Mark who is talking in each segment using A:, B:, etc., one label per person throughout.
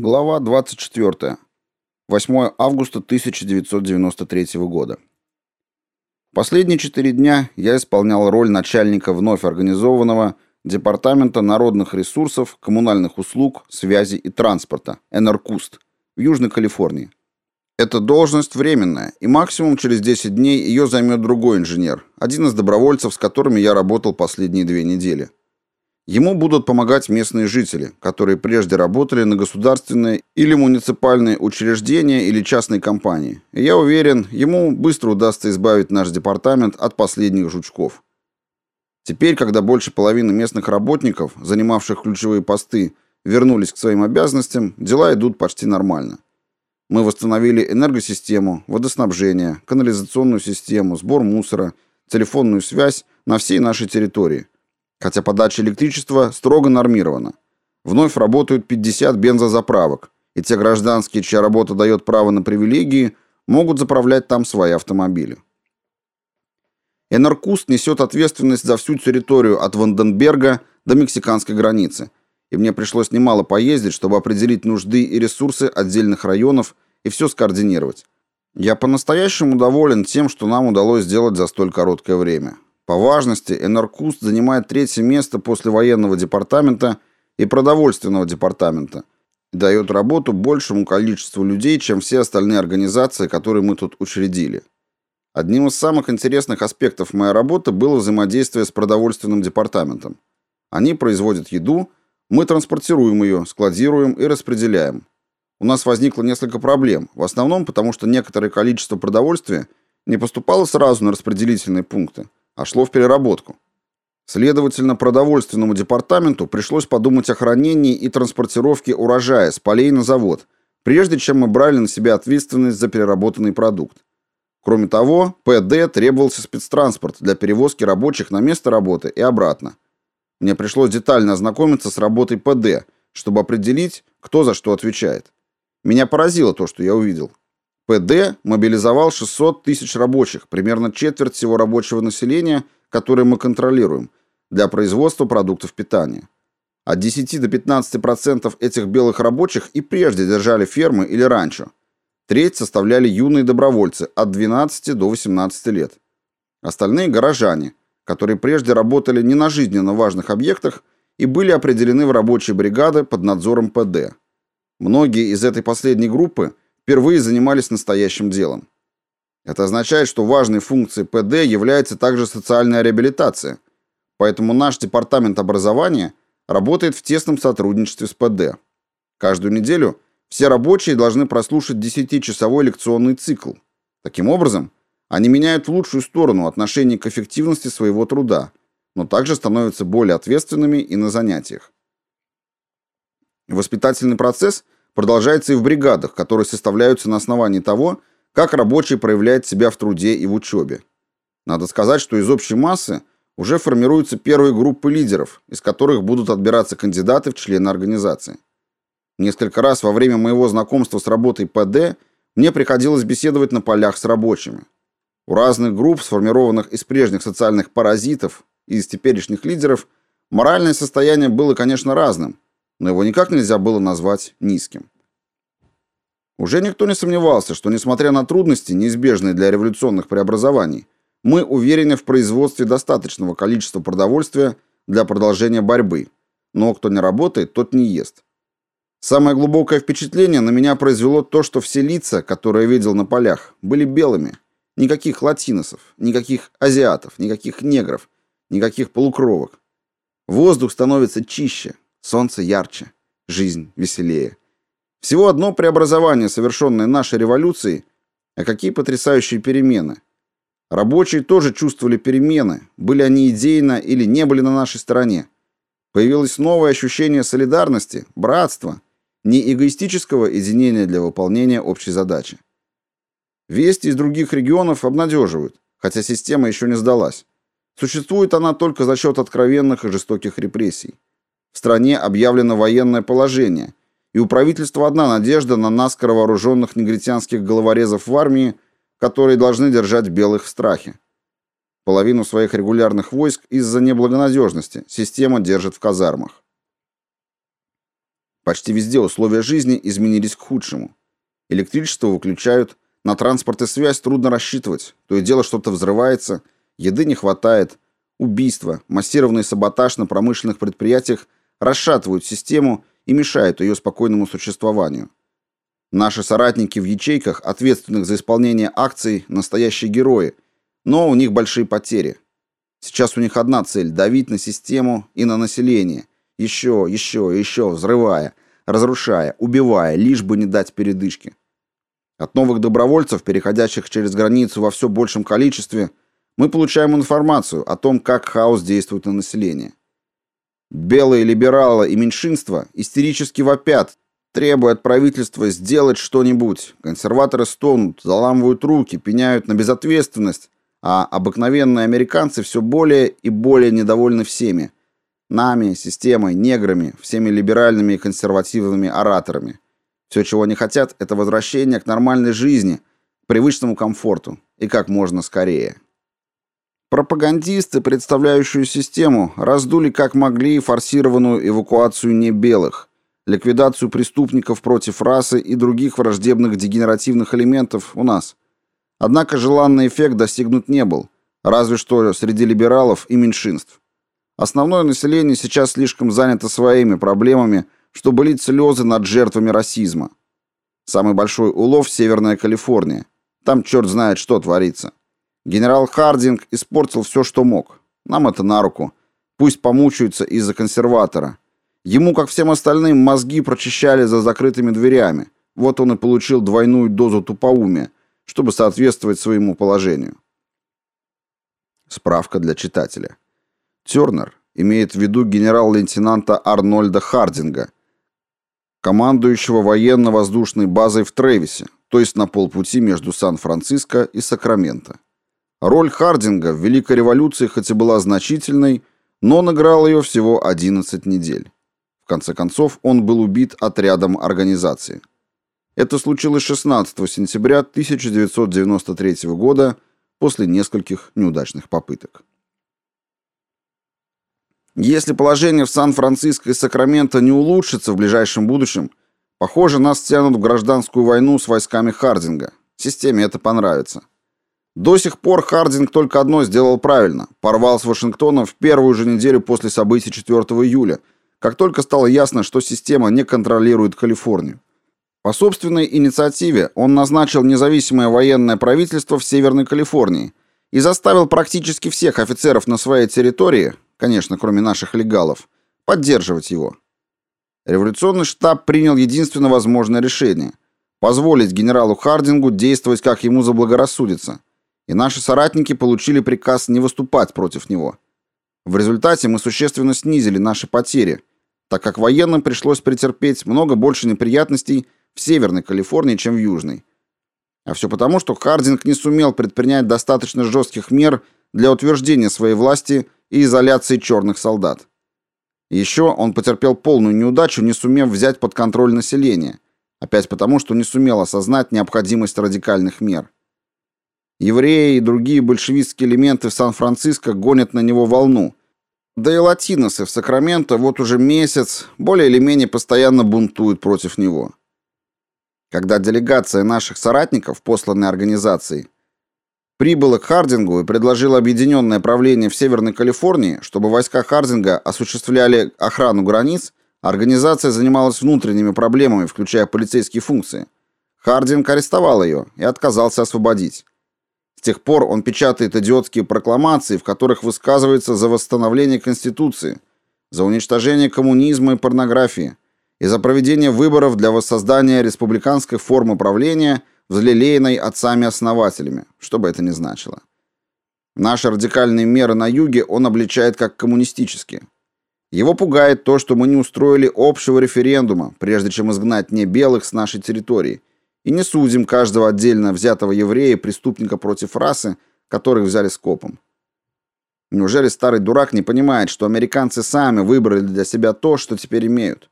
A: Глава 24. 8 августа 1993 года. Последние четыре дня я исполнял роль начальника вновь организованного Департамента народных ресурсов, коммунальных услуг, связи и транспорта, НРКУСТ, в Южной Калифорнии. Эта должность временная, и максимум через 10 дней ее займет другой инженер, один из добровольцев, с которыми я работал последние две недели. Ему будут помогать местные жители, которые прежде работали на государственные или муниципальные учреждения или частные компании. И я уверен, ему быстро удастся избавить наш департамент от последних жучков. Теперь, когда больше половины местных работников, занимавших ключевые посты, вернулись к своим обязанностям, дела идут почти нормально. Мы восстановили энергосистему, водоснабжение, канализационную систему, сбор мусора, телефонную связь на всей нашей территории – хотя подача электричества строго нормирована. Вновь работают 50 бензозаправок, и те гражданские, чья работа дает право на привилегии, могут заправлять там свои автомобили. Энеркуст несет ответственность за всю территорию от Ванденберга до мексиканской границы, и мне пришлось немало поездить, чтобы определить нужды и ресурсы отдельных районов и все скоординировать. Я по-настоящему доволен тем, что нам удалось сделать за столь короткое время. По важности Энеркуст занимает третье место после военного департамента и продовольственного департамента и дает работу большему количеству людей, чем все остальные организации, которые мы тут учредили. Одним из самых интересных аспектов моей работы было взаимодействие с продовольственным департаментом. Они производят еду, мы транспортируем ее, складируем и распределяем. У нас возникло несколько проблем, в основном потому, что некоторое количество продовольствия не поступало сразу на распределительные пункты, а шло в переработку. Следовательно, продовольственному департаменту пришлось подумать о хранении и транспортировке урожая с полей на завод, прежде чем мы брали на себя ответственность за переработанный продукт. Кроме того, ПД требовался спецтранспорт для перевозки рабочих на место работы и обратно. Мне пришлось детально ознакомиться с работой ПД, чтобы определить, кто за что отвечает. Меня поразило то, что я увидел. ПД мобилизовал 600 тысяч рабочих, примерно четверть всего рабочего населения, которое мы контролируем, для производства продуктов питания. От 10 до 15% этих белых рабочих и прежде держали фермы или ранчо. Треть составляли юные добровольцы от 12 до 18 лет. Остальные – горожане, которые прежде работали не на жизненно важных объектах и были определены в рабочие бригады под надзором ПД. Многие из этой последней группы – впервые занимались настоящим делом. Это означает, что важной функцией ПД является также социальная реабилитация, поэтому наш департамент образования работает в тесном сотрудничестве с ПД. Каждую неделю все рабочие должны прослушать 10-часовой лекционный цикл. Таким образом, они меняют в лучшую сторону отношение к эффективности своего труда, но также становятся более ответственными и на занятиях. Воспитательный процесс – продолжается и в бригадах, которые составляются на основании того, как рабочий проявляет себя в труде и в учебе. Надо сказать, что из общей массы уже формируются первые группы лидеров, из которых будут отбираться кандидаты в члены организации. Несколько раз во время моего знакомства с работой ПД мне приходилось беседовать на полях с рабочими. У разных групп, сформированных из прежних социальных паразитов и из теперешних лидеров, моральное состояние было, конечно, разным – но его никак нельзя было назвать низким. Уже никто не сомневался, что, несмотря на трудности, неизбежные для революционных преобразований, мы уверены в производстве достаточного количества продовольствия для продолжения борьбы, но кто не работает, тот не ест. Самое глубокое впечатление на меня произвело то, что все лица, которые я видел на полях, были белыми. Никаких латиносов, никаких азиатов, никаких негров, никаких полукровок. Воздух становится чище, Солнце ярче, жизнь веселее. Всего одно преобразование, совершенное нашей революцией, а какие потрясающие перемены. Рабочие тоже чувствовали перемены, были они идейно или не были на нашей стороне. Появилось новое ощущение солидарности, братства, не эгоистического единения для выполнения общей задачи. Вести из других регионов обнадеживают, хотя система еще не сдалась. Существует она только за счет откровенных и жестоких репрессий. В стране объявлено военное положение, и у правительства одна надежда на наскоро вооруженных негритянских головорезов в армии, которые должны держать белых в страхе. Половину своих регулярных войск из-за неблагонадежности система держит в казармах. Почти везде условия жизни изменились к худшему. Электричество выключают, на транспорт и связь трудно рассчитывать, то и дело что-то взрывается, еды не хватает, убийства, массированный саботаж на промышленных предприятиях расшатывают систему и мешают ее спокойному существованию. Наши соратники в ячейках, ответственных за исполнение акций, настоящие герои, но у них большие потери. Сейчас у них одна цель – давить на систему и на население. Еще, еще, еще, взрывая, разрушая, убивая, лишь бы не дать передышки. От новых добровольцев, переходящих через границу во все большем количестве, мы получаем информацию о том, как хаос действует на население. Белые либералы и меньшинства истерически вопят, требуя от правительства сделать что-нибудь. Консерваторы стонут, заламывают руки, пеняют на безответственность, а обыкновенные американцы все более и более недовольны всеми. Нами, системой, неграми, всеми либеральными и консервативными ораторами. Все, чего они хотят, это возвращение к нормальной жизни, к привычному комфорту и как можно скорее. Пропагандисты, представляющие систему, раздули как могли форсированную эвакуацию небелых, ликвидацию преступников против расы и других враждебных дегенеративных элементов у нас. Однако желанный эффект достигнут не был, разве что среди либералов и меньшинств. Основное население сейчас слишком занято своими проблемами, чтобы лить слезы над жертвами расизма. Самый большой улов – Северная Калифорния. Там черт знает, что творится. Генерал Хардинг испортил все, что мог. Нам это на руку. Пусть помучаются из-за консерватора. Ему, как всем остальным, мозги прочищали за закрытыми дверями. Вот он и получил двойную дозу тупоумия, чтобы соответствовать своему положению. Справка для читателя. Тернер имеет в виду генерал-лейтенанта Арнольда Хардинга, командующего военно-воздушной базой в Тревисе, то есть на полпути между Сан-Франциско и Сакраменто. Роль Хардинга в Великой революции хоть и была значительной, но он играл ее всего 11 недель. В конце концов, он был убит отрядом организации. Это случилось 16 сентября 1993 года после нескольких неудачных попыток. Если положение в Сан-Франциско и Сакраменто не улучшится в ближайшем будущем, похоже, нас тянут в гражданскую войну с войсками Хардинга. Системе это понравится. До сих пор Хардинг только одно сделал правильно. Порвал с Вашингтоном в первую же неделю после событий 4 июля, как только стало ясно, что система не контролирует Калифорнию. По собственной инициативе он назначил независимое военное правительство в Северной Калифорнии и заставил практически всех офицеров на своей территории, конечно, кроме наших легалов, поддерживать его. Революционный штаб принял единственно возможное решение – позволить генералу Хардингу действовать как ему заблагорассудится – и наши соратники получили приказ не выступать против него. В результате мы существенно снизили наши потери, так как военным пришлось претерпеть много больше неприятностей в Северной Калифорнии, чем в Южной. А все потому, что Хардинг не сумел предпринять достаточно жестких мер для утверждения своей власти и изоляции черных солдат. Еще он потерпел полную неудачу, не сумев взять под контроль население, опять потому, что не сумел осознать необходимость радикальных мер. Евреи и другие большевистские элементы в Сан-Франциско гонят на него волну. Да и латиносы в Сакраменто вот уже месяц более или менее постоянно бунтуют против него. Когда делегация наших соратников, посланная организацией, прибыла к Хардингу и предложила объединенное правление в Северной Калифорнии, чтобы войска Хардинга осуществляли охрану границ, организация занималась внутренними проблемами, включая полицейские функции. Хардинг арестовал ее и отказался освободить. С тех пор он печатает идиотские прокламации, в которых высказывается за восстановление Конституции, за уничтожение коммунизма и порнографии и за проведение выборов для воссоздания республиканской формы правления, взлелеянной отцами-основателями, что бы это ни значило. Наши радикальные меры на юге он обличает как коммунистические. Его пугает то, что мы не устроили общего референдума, прежде чем изгнать не белых с нашей территории, и не судим каждого отдельно взятого еврея преступника против расы, которых взяли скопом. Неужели старый дурак не понимает, что американцы сами выбрали для себя то, что теперь имеют?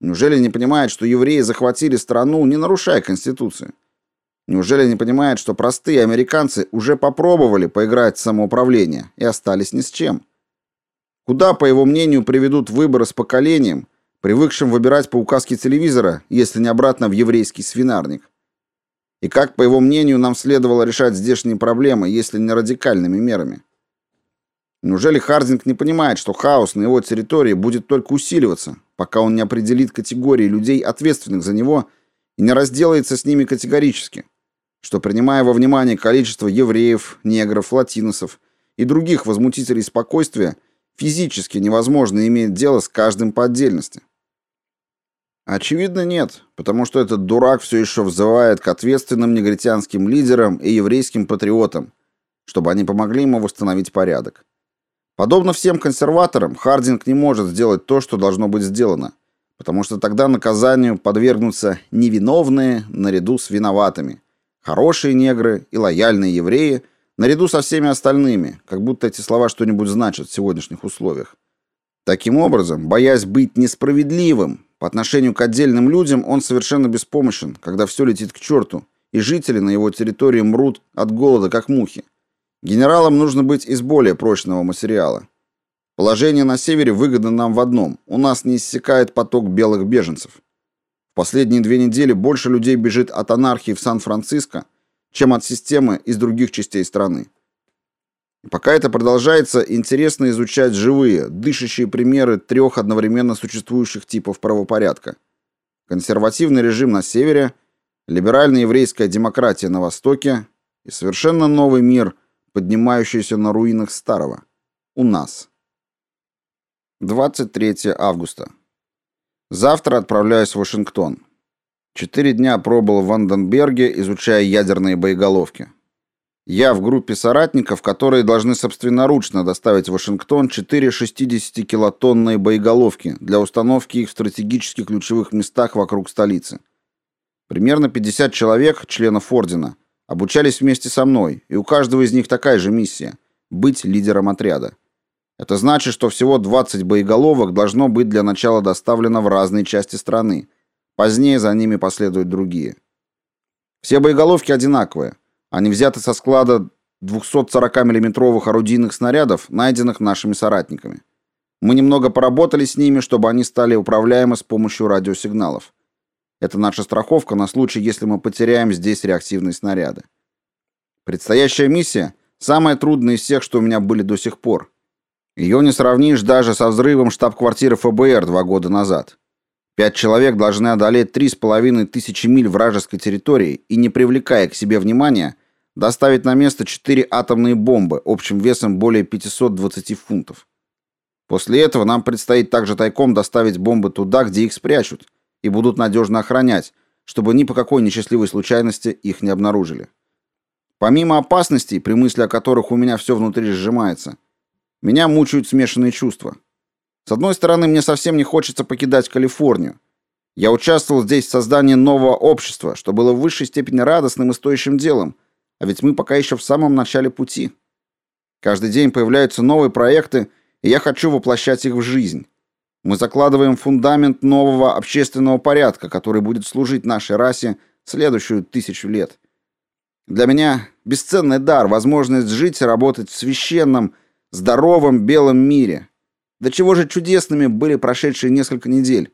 A: Неужели не понимает, что евреи захватили страну, не нарушая Конституцию? Неужели не понимает, что простые американцы уже попробовали поиграть в самоуправление и остались ни с чем? Куда, по его мнению, приведут выборы с поколением, привыкшим выбирать по указке телевизора, если не обратно в еврейский свинарник. И как, по его мнению, нам следовало решать здешние проблемы, если не радикальными мерами? Неужели Хардинг не понимает, что хаос на его территории будет только усиливаться, пока он не определит категории людей, ответственных за него, и не разделается с ними категорически? Что, принимая во внимание количество евреев, негров, латиносов и других возмутителей спокойствия, физически невозможно иметь дело с каждым по отдельности? Очевидно, нет, потому что этот дурак все еще взывает к ответственным негритянским лидерам и еврейским патриотам, чтобы они помогли ему восстановить порядок. Подобно всем консерваторам, Хардинг не может сделать то, что должно быть сделано, потому что тогда наказанию подвергнутся невиновные наряду с виноватыми, хорошие негры и лояльные евреи наряду со всеми остальными, как будто эти слова что-нибудь значат в сегодняшних условиях. Таким образом, боясь быть несправедливым, по отношению к отдельным людям он совершенно беспомощен, когда все летит к черту, и жители на его территории мрут от голода, как мухи. Генералам нужно быть из более прочного материала. Положение на севере выгодно нам в одном. У нас не иссякает поток белых беженцев. В последние две недели больше людей бежит от анархии в Сан-Франциско, чем от системы из других частей страны. Пока это продолжается, интересно изучать живые, дышащие примеры трех одновременно существующих типов правопорядка. Консервативный режим на севере, либеральная еврейская демократия на востоке и совершенно новый мир, поднимающийся на руинах старого. У нас. 23 августа. Завтра отправляюсь в Вашингтон. Четыре дня пробыл в Ванденберге, изучая ядерные боеголовки. Я в группе соратников, которые должны собственноручно доставить в Вашингтон 4 60-килотонные боеголовки для установки их в стратегически ключевых местах вокруг столицы. Примерно 50 человек, членов ордена, обучались вместе со мной, и у каждого из них такая же миссия быть лидером отряда. Это значит, что всего 20 боеголовок должно быть для начала доставлено в разные части страны. Позднее за ними последуют другие. Все боеголовки одинаковые. Они взяты со склада 240 миллиметровых орудийных снарядов, найденных нашими соратниками. Мы немного поработали с ними, чтобы они стали управляемы с помощью радиосигналов. Это наша страховка на случай, если мы потеряем здесь реактивные снаряды. Предстоящая миссия самая трудная из всех, что у меня были до сих пор. Ее не сравнишь даже со взрывом штаб-квартиры ФБР два года назад. Пять человек должны одолеть три с половиной тысячи миль вражеской территории и, не привлекая к себе внимания, доставить на место четыре атомные бомбы общим весом более 520 фунтов. После этого нам предстоит также тайком доставить бомбы туда, где их спрячут, и будут надежно охранять, чтобы ни по какой несчастливой случайности их не обнаружили. Помимо опасностей, при мысли о которых у меня все внутри сжимается, меня мучают смешанные чувства. С одной стороны, мне совсем не хочется покидать Калифорнию. Я участвовал здесь в создании нового общества, что было в высшей степени радостным и стоящим делом, а ведь мы пока еще в самом начале пути. Каждый день появляются новые проекты, и я хочу воплощать их в жизнь. Мы закладываем фундамент нового общественного порядка, который будет служить нашей расе следующую тысячу лет. Для меня бесценный дар, возможность жить и работать в священном, здоровом белом мире. До чего же чудесными были прошедшие несколько недель.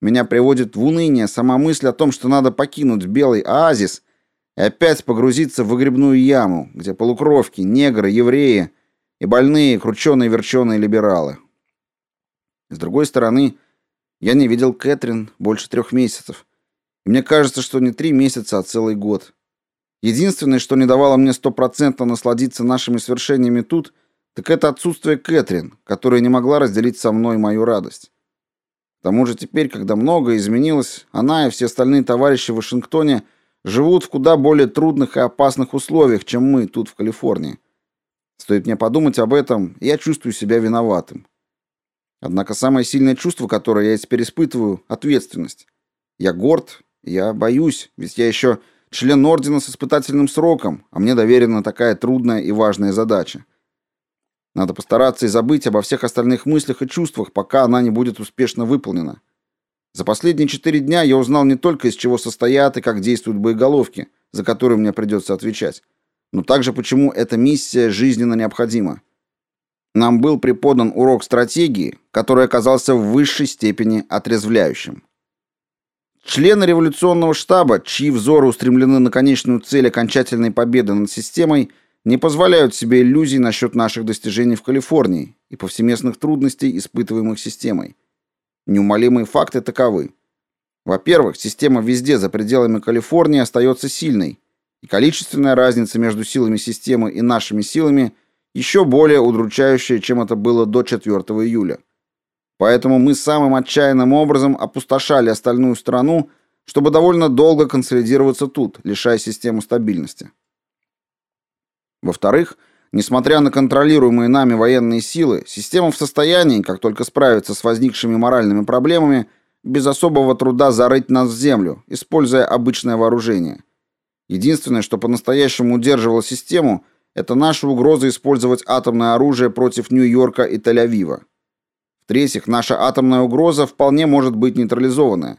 A: Меня приводит в уныние сама мысль о том, что надо покинуть белый оазис опять погрузиться в выгребную яму, где полукровки, негры, евреи и больные, крученые-верченые либералы. С другой стороны, я не видел Кэтрин больше трех месяцев. И мне кажется, что не три месяца, а целый год. Единственное, что не давало мне стопроцентно насладиться нашими свершениями тут, так это отсутствие Кэтрин, которая не могла разделить со мной мою радость. К тому же теперь, когда многое изменилось, она и все остальные товарищи в Вашингтоне – живут в куда более трудных и опасных условиях, чем мы тут в Калифорнии. Стоит мне подумать об этом, я чувствую себя виноватым. Однако самое сильное чувство, которое я теперь испытываю ответственность. Я горд, я боюсь, ведь я еще член ордена с испытательным сроком, а мне доверена такая трудная и важная задача. Надо постараться и забыть обо всех остальных мыслях и чувствах, пока она не будет успешно выполнена. За последние четыре дня я узнал не только из чего состоят и как действуют боеголовки, за которые мне придется отвечать, но также почему эта миссия жизненно необходима. нам был преподан урок стратегии, который оказался в высшей степени отрезвляющим. Члены революционного штаба, чьи взоры устремлены на конечную цель окончательной победы над системой, не позволяют себе иллюзий насчет наших достижений в Калифорнии и повсеместных трудностей, испытываемых системой. Неумолимые факты таковы. Во-первых, система везде за пределами Калифорнии остается сильной, и количественная разница между силами системы и нашими силами еще более удручающая, чем это было до 4 июля. Поэтому мы самым отчаянным образом опустошали остальную страну, чтобы довольно долго консолидироваться тут, лишая систему стабильности. Во-вторых, несмотря на контролируемые нами военные силы, система в состоянии, как только справиться с возникшими моральными проблемами, без особого труда зарыть нас в землю, используя обычное вооружение. Единственное, что по-настоящему удерживало систему, это наша угроза использовать атомное оружие против Нью-Йорка и Тель-Авива. В-третьих, наша атомная угроза вполне может быть нейтрализованная.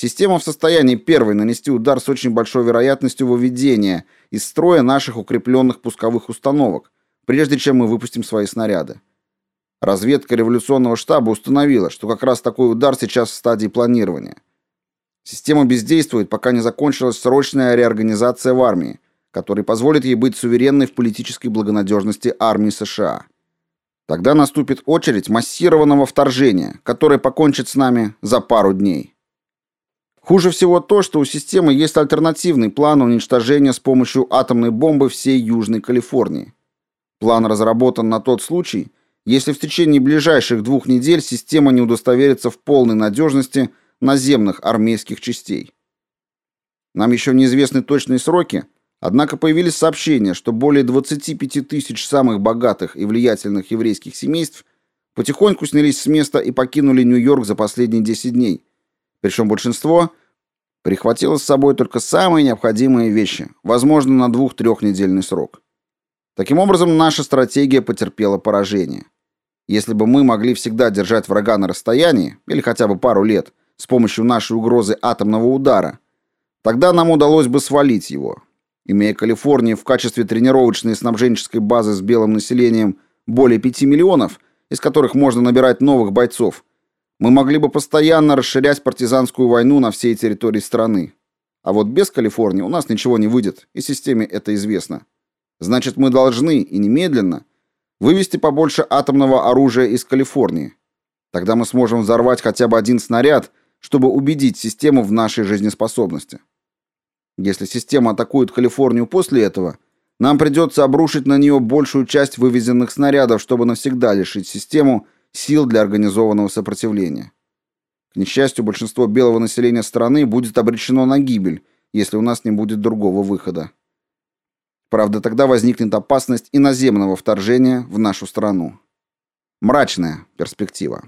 A: Система в состоянии первой нанести удар с очень большой вероятностью выведения из строя наших укрепленных пусковых установок, прежде чем мы выпустим свои снаряды. Разведка революционного штаба установила, что как раз такой удар сейчас в стадии планирования. Система бездействует, пока не закончилась срочная реорганизация в армии, которая позволит ей быть суверенной в политической благонадежности армии США. Тогда наступит очередь массированного вторжения, которое покончит с нами за пару дней. Хуже всего то, что у системы есть альтернативный план уничтожения с помощью атомной бомбы всей Южной Калифорнии. План разработан на тот случай, если в течение ближайших двух недель система не удостоверится в полной надежности наземных армейских частей. Нам еще неизвестны точные сроки, Однако появились сообщения, что более 25 тысяч самых богатых и влиятельных еврейских семейств потихоньку снялись с места и покинули Нью-Йорк за последние 10 дней. Причем большинство прихватило с собой только самые необходимые вещи, возможно, на двух-трехнедельный срок. Таким образом, наша стратегия потерпела поражение. Если бы мы могли всегда держать врага на расстоянии, или хотя бы пару лет, с помощью нашей угрозы атомного удара, тогда нам удалось бы свалить его, Имея Калифорнию в качестве тренировочной и снабженческой базы с белым населением более 5 миллионов, из которых можно набирать новых бойцов, мы могли бы постоянно расширять партизанскую войну на всей территории страны. А вот без Калифорнии у нас ничего не выйдет, и системе это известно. Значит, мы должны и немедленно вывести побольше атомного оружия из Калифорнии. Тогда мы сможем взорвать хотя бы один снаряд, чтобы убедить систему в нашей жизнеспособности. Если система атакует Калифорнию после этого, нам придется обрушить на нее большую часть вывезенных снарядов, чтобы навсегда лишить систему сил для организованного сопротивления. К несчастью, большинство белого населения страны будет обречено на гибель, если у нас не будет другого выхода. Правда, тогда возникнет опасность иноземного вторжения в нашу страну. Мрачная перспектива.